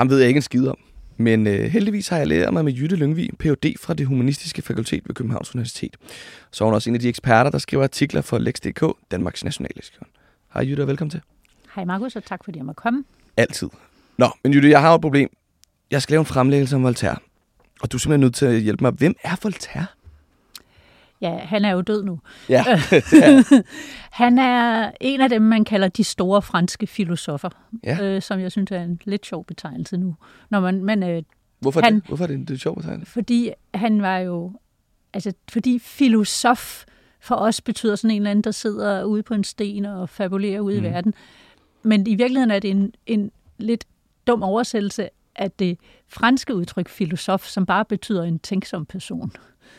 Ham ved jeg ikke en skid om. Men øh, heldigvis har jeg lært mig med Jytte Lyngvig, Ph.D. fra det Humanistiske Fakultet ved Københavns Universitet. Så er hun også en af de eksperter, der skriver artikler for Lex.dk, Danmarks Nationalleksikon. Hej Jytte, og velkommen til. Hej Markus, og tak fordi jeg må komme. Altid. Nå, men Jytte, jeg har et problem. Jeg skal lave en fremlæggelse om Voltaire. Og du er simpelthen nødt til at hjælpe mig. Hvem er Voltaire? Ja, han er jo død nu. Ja, Han er en af dem, man kalder de store franske filosofer, Ja. øh, som jeg synes er en lidt sjov betegnelse nu. Når man, men, øh, Hvorfor, Han- det? Hvorfor er det, er sjovt at tegne? fordi han var jo... Altså, fordi filosof for os betyder sådan en eller anden, der sidder ude på en sten og fabulerer ude mm. i verden. Men i virkeligheden er det en, en lidt dum oversættelse af det franske udtryk filosof, som bare betyder en tænksom person.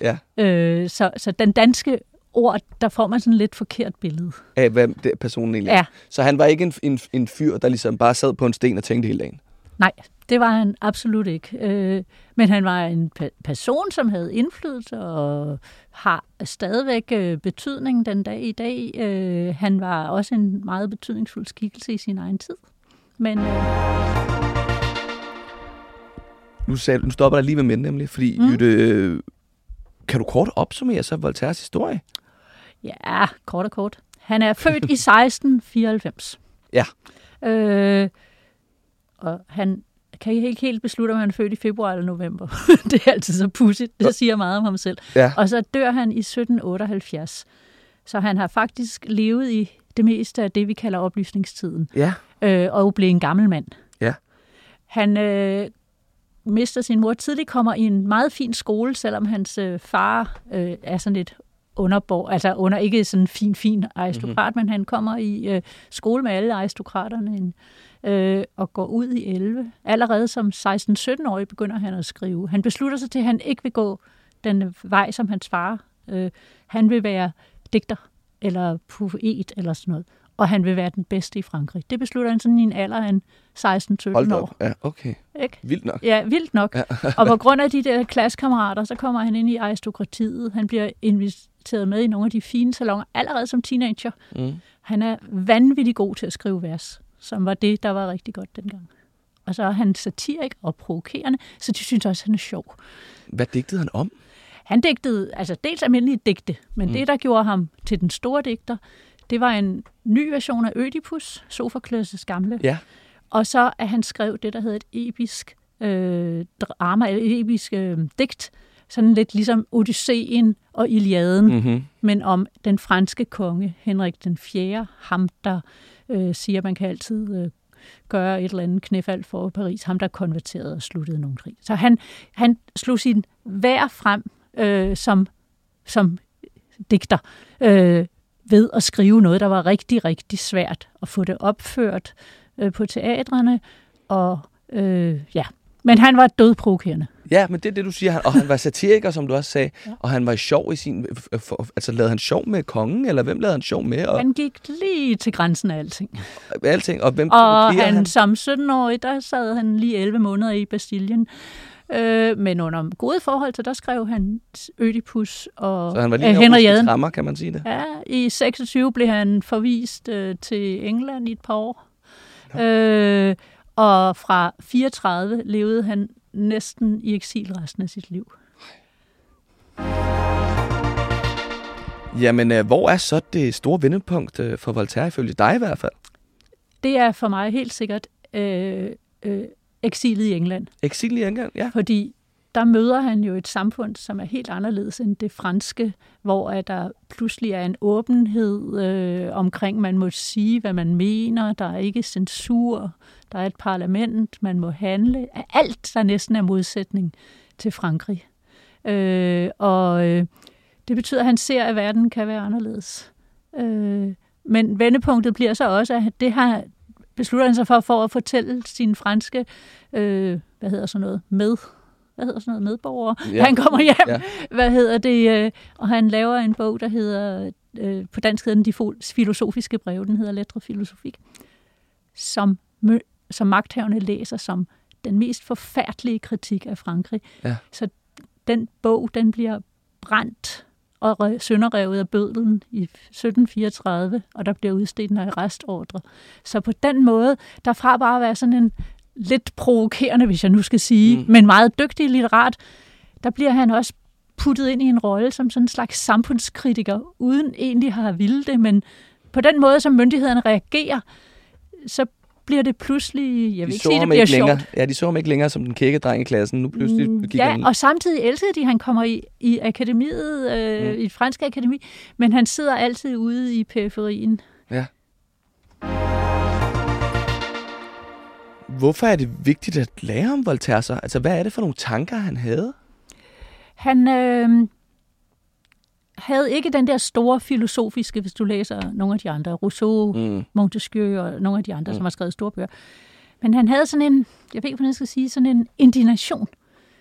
Ja. Øh, så, så den danske ord, der får man sådan lidt forkert billede. Af hvad det personen egentlig er. Ja, Så han var ikke en, en, en fyr, der ligesom bare sad på en sten og tænkte hele dagen. nej, det var han absolut ikke. Øh, men han var en pe- person, som havde indflydelse og har stadigvæk øh, betydning den dag i dag. Øh, han var også en meget betydningsfuld skikkelse i sin egen tid. Men øh, Nu, sagde, nu stopper jeg lige med mænd nemlig, fordi. Mm. Jytte, øh, kan du kort opsummere så Voltaires historie? ja, kort og kort. Han er født i 1694. Ja. Øh, og han kan ikke helt beslutte, om han er født i februar eller november. det er altid så pudsigt. Det siger meget om ham selv. Ja. Og så dør han i 1778. Så han har faktisk levet i det meste af det, vi kalder oplysningstiden, Ja. øh, og blev en gammel mand. Ja. Han øh, mister sin mor tidligt, kommer i en meget fin skole, selvom hans øh, far øh, er sådan lidt underborg, altså under ikke sådan en fin, fin aristokrat, mm-hmm. men han kommer i øh, skole med alle aristokraterne øh, og går ud i 11. Allerede som 16-17-årig begynder han at skrive. Han beslutter sig til, at han ikke vil gå den vej som hans far. Øh, han vil være digter eller poet eller sådan noget. Og han vil være den bedste i Frankrig. Det beslutter han sådan i en alder af en 16-17 Hold da år. Ja, okay. Ikke? Vildt nok. Ja, vildt nok. Ja. og på grund af de der klassekammerater, så kommer han ind i aristokratiet. Han bliver inviteret med i nogle af de fine salonger, allerede som teenager. Mm. Han er vanvittig god til at skrive vers, som var det, der var rigtig godt dengang. Og så er han satirik og provokerende, så de synes også, han er sjov. Hvad digtede han om? Han digtede altså dels almindelige digte, men mm. det, der gjorde ham til den store digter, det var en ny version af Ødipus, Sofokløs' gamle. Ja. Og så at han skrev det, der hedder et episk øh, drama, eller et episk øh, digt, sådan lidt ligesom Odysseen og Iliaden, mm. Mm-hmm. men om den franske konge, Henrik den 4., ham der øh, siger, at man kan altid øh, gøre et eller andet knæfald for Paris, ham der konverterede og sluttede nogle krig. Så han, han slog sin vær frem øh, som, som digter øh, ved at skrive noget, der var rigtig, rigtig svært at få det opført øh, på teatrene, og øh, ja, men han var dødprovokerende. Ja, men det er det, du siger. Han, og han var satiriker, som du også sagde. Ja. Og han var sjov i sin... Altså, lavede han sjov med kongen? Eller hvem lavede han sjov med? Og Han gik lige til grænsen af alting. alting. Og hvem Og han, han? som 17-årig, der sad han lige 11 måneder i Bastillen. Øh, men under gode forhold, så der skrev han Ødipus og Så han var lige øh, Henriaden. rammer, kan man sige det. Ja, i 26 blev han forvist øh, til England i et par år. Øh, og fra 34 levede han næsten i eksil resten af sit liv. Jamen, øh, hvor er så det store vendepunkt øh, for Voltaire, ifølge dig i hvert fald? Det er for mig helt sikkert øh, øh, eksilet i England. Eksil i England, ja. Fordi der møder han jo et samfund, som er helt anderledes end det franske, hvor at der pludselig er en åbenhed øh, omkring, man må sige, hvad man mener, der er ikke censur, der er et parlament, man må handle. Alt, der næsten er modsætning til Frankrig. Øh, og øh, det betyder, at han ser, at verden kan være anderledes. Øh, men vendepunktet bliver så også, at det har beslutter han sig for, for at fortælle sin franske, øh, hvad hedder sådan noget, med, hvad hedder sådan noget, medborgere, ja. han kommer hjem, ja. hvad hedder det, øh, og han laver en bog, der hedder, øh, på dansk hedder den De Filosofiske Breve, den hedder Lettre Filosofik, som, som magthaverne læser som den mest forfærdelige kritik af Frankrig. Ja. Så den bog, den bliver brændt og sønderrevet af bødlen i 1734, og der bliver udstedt en arrestordre. Så på den måde, derfra bare være sådan en lidt provokerende, hvis jeg nu skal sige, mm. men meget dygtig litterat, der bliver han også puttet ind i en rolle som sådan en slags samfundskritiker, uden egentlig at have ville det, men på den måde, som myndighederne reagerer, så bliver det pludselig, jeg vil de ikke sige, det bliver længere, sjovt. Ja, de så ham ikke længere som den kække dreng i klassen. Nu pludselig mm, Ja, han... og samtidig elskede de, han kommer i, i akademiet, øh, mm. i et fransk akademi, men han sidder altid ude i periferien. Ja. Hvorfor er det vigtigt at lære om Voltaire så? Altså, hvad er det for nogle tanker, han havde? Han, øh, havde ikke den der store filosofiske, hvis du læser nogle af de andre, Rousseau, mm. Montesquieu og nogle af de andre, mm. som har skrevet store bøger. Men han havde sådan en, jeg ved ikke, hvordan jeg skal sige, sådan en indignation,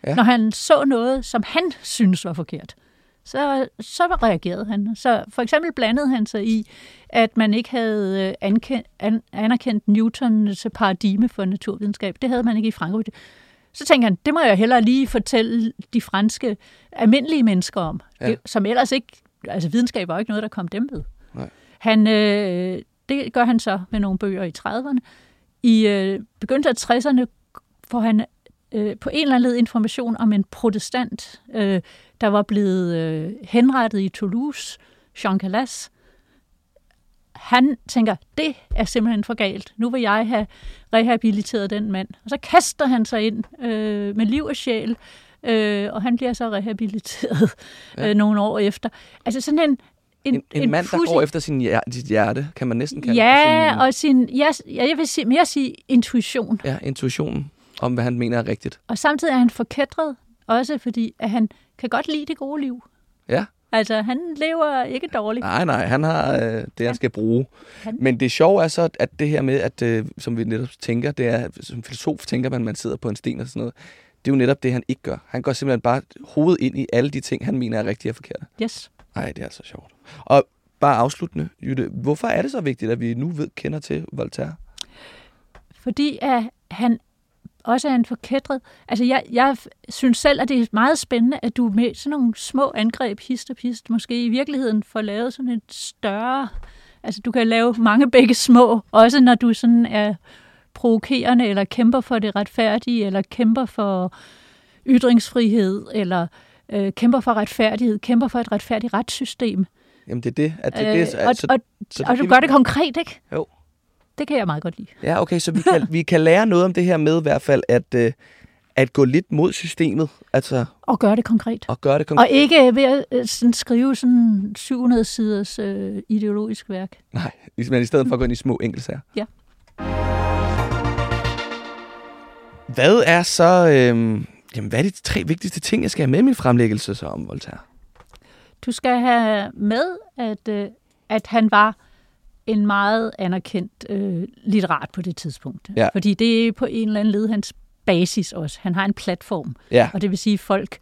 ja. når han så noget, som han synes var forkert. Så, så reagerede han. Så for eksempel blandede han sig i, at man ikke havde øh, ankendt, an, anerkendt Newtons paradigme for naturvidenskab. Det havde man ikke i Frankrig. Så tænker han, det må jeg hellere lige fortælle de franske almindelige mennesker om, ja. det, som ellers ikke, altså videnskab var ikke noget, der kom dem ved. Nej. Han, øh, det gør han så med nogle bøger i 30'erne. I øh, begyndelsen af 60'erne får han øh, på en eller anden led information om en protestant, øh, der var blevet øh, henrettet i Toulouse, Jean Calas, han tænker, det er simpelthen for galt. Nu vil jeg have rehabiliteret den mand. Og så kaster han sig ind øh, med liv og sjæl, øh, og han bliver så rehabiliteret ja. øh, nogle år efter. Altså sådan en, en, en, en mand, der går efter sin hjerte, sit hjerte, kan man næsten kalde ja, det. Ja, og sin, ja, jeg vil sige, mere sige intuition. Ja, intuitionen om, hvad han mener er rigtigt. Og samtidig er han forkætret, også fordi at han kan godt lide det gode liv. Ja. Altså, han lever ikke dårligt. Nej, nej, han har øh, det, han skal bruge. Han... Men det sjove er så, at det her med, at øh, som vi netop tænker, det er, som filosof tænker man, man sidder på en sten og sådan noget. Det er jo netop det, han ikke gør. Han går simpelthen bare hovedet ind i alle de ting, han mener er rigtige og forkerte. Yes. Nej, det er altså sjovt. Og bare afsluttende, Jytte, hvorfor er det så vigtigt, at vi nu ved, kender til Voltaire? Fordi at han også er en forkædret. Altså, jeg, jeg synes selv, at det er meget spændende, at du med sådan nogle små angreb, hist og pist, måske i virkeligheden får lavet sådan et større... Altså, du kan lave mange begge små, også når du sådan er provokerende, eller kæmper for det retfærdige, eller kæmper for ytringsfrihed, eller øh, kæmper for retfærdighed, kæmper for et retfærdigt retssystem. Jamen, det er det. At det, øh, det og, så, og, så og du gør det konkret, ikke? Jo. Det kan jeg meget godt lide. Ja, okay, så vi kan, vi kan lære noget om det her med i hvert fald, at, øh, at gå lidt mod systemet. Altså, og gøre det konkret. Og gøre det konkret. Og ikke ved at øh, sådan, skrive sådan 700 siders øh, ideologisk værk. Nej, men i stedet for at gå ind i små enkeltsager. Ja. Hvad er så... Øh, jamen, hvad er de tre vigtigste ting, jeg skal have med i min fremlæggelse så om Voltaire? Du skal have med, at, øh, at han var en meget anerkendt øh, litterat på det tidspunkt. Ja. Fordi det er på en eller anden led hans basis også. Han har en platform, ja. og det vil sige folk.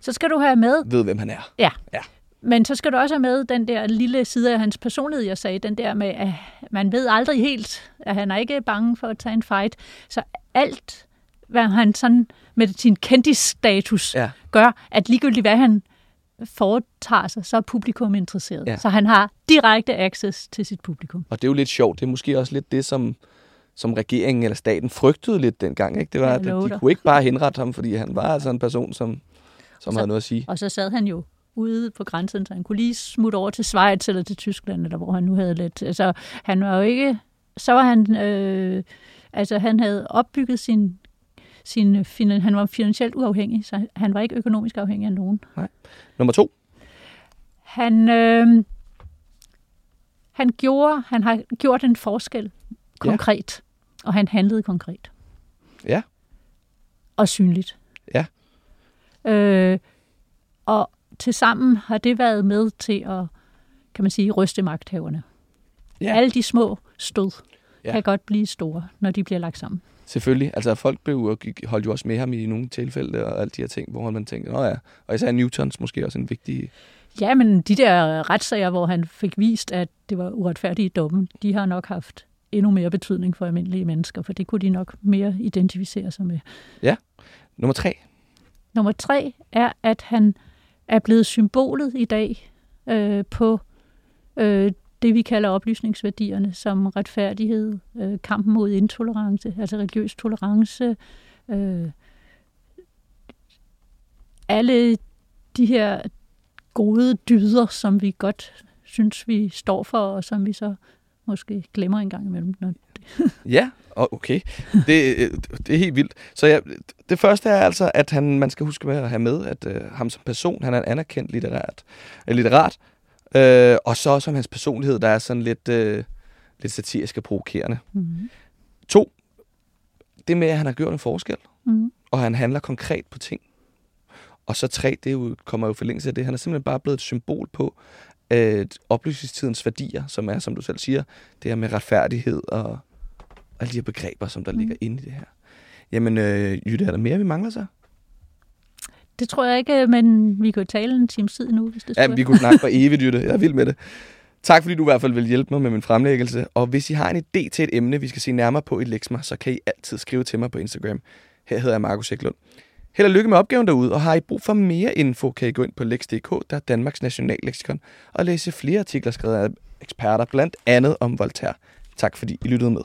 Så skal du have med... Ved, hvem han er. Ja. ja. Men så skal du også have med den der lille side af hans personlighed, jeg sagde, den der med, at man ved aldrig helt, at han er ikke bange for at tage en fight. Så alt, hvad han sådan med sin kendisstatus ja. gør, at ligegyldigt hvad han foretager sig, så er publikum interesseret. Ja. Så han har direkte access til sit publikum. Og det er jo lidt sjovt. Det er måske også lidt det, som, som regeringen eller staten frygtede lidt dengang. Ikke? Det var, at de kunne ikke bare henrette ham, fordi han var altså en person, som, som så, havde noget at sige. Og så sad han jo ude på grænsen, så han kunne lige smutte over til Schweiz eller til Tyskland, eller hvor han nu havde lidt. Altså, han var jo ikke... Så var han... Øh, altså, han havde opbygget sin sin, han var finansielt uafhængig, så han var ikke økonomisk afhængig af nogen. Nej. Nummer to? Han, øh, han, gjorde, han har gjort en forskel konkret, ja. og han handlede konkret. Ja. Og synligt. Ja. Øh, og tilsammen har det været med til at, kan man sige, ryste magthaverne. Ja. Alle de små stød ja. kan godt blive store, når de bliver lagt sammen. Selvfølgelig. Altså folk blev, holdt jo også med ham i nogle tilfælde og alle de her ting, hvor man tænkte, nå ja, og især Newtons måske også en vigtig... Ja, men de der retssager, hvor han fik vist, at det var uretfærdige domme, de har nok haft endnu mere betydning for almindelige mennesker, for det kunne de nok mere identificere sig med. Ja. Nummer tre. Nummer tre er, at han er blevet symbolet i dag øh, på øh, det, vi kalder oplysningsværdierne, som retfærdighed, øh, kampen mod intolerance, altså religiøs tolerance, øh, alle de her gode dyder, som vi godt synes, vi står for, og som vi så måske glemmer en gang imellem. Når det. ja, okay. Det, øh, det er helt vildt. Så ja, det første er altså, at han, man skal huske med at have med, at øh, ham som person, han er en anerkendt litterært, øh, litterat, uh, og så som hans personlighed, der er sådan lidt, uh, lidt satirisk og provokerende. Mm-hmm. To, det med, at han har gjort en forskel, mm-hmm. og han handler konkret på ting. Og så tre, det jo, kommer jo forlængelse af det. Han er simpelthen bare blevet et symbol på, at oplysningstidens værdier, som er, som du selv siger, det her med retfærdighed og alle de her begreber, som der mm. ligger inde i det her. Jamen, øh, Jytte, er der mere, vi mangler så? Det tror jeg ikke, men vi kan jo tale en time tid nu, hvis det Ja, vi kunne snakke for evigt, Jytte. Jeg er vild med det. Tak fordi du i hvert fald vil hjælpe mig med min fremlæggelse. Og hvis I har en idé til et emne, vi skal se nærmere på i Lexma, så kan I altid skrive til mig på Instagram. Her hedder jeg Markus Eklund. Held og lykke med opgaven derude, og har I brug for mere info, kan I gå ind på lex.dk, der er Danmarks nationalleksikon, og læse flere artikler skrevet af eksperter, blandt andet om Voltaire. Tak fordi I lyttede med.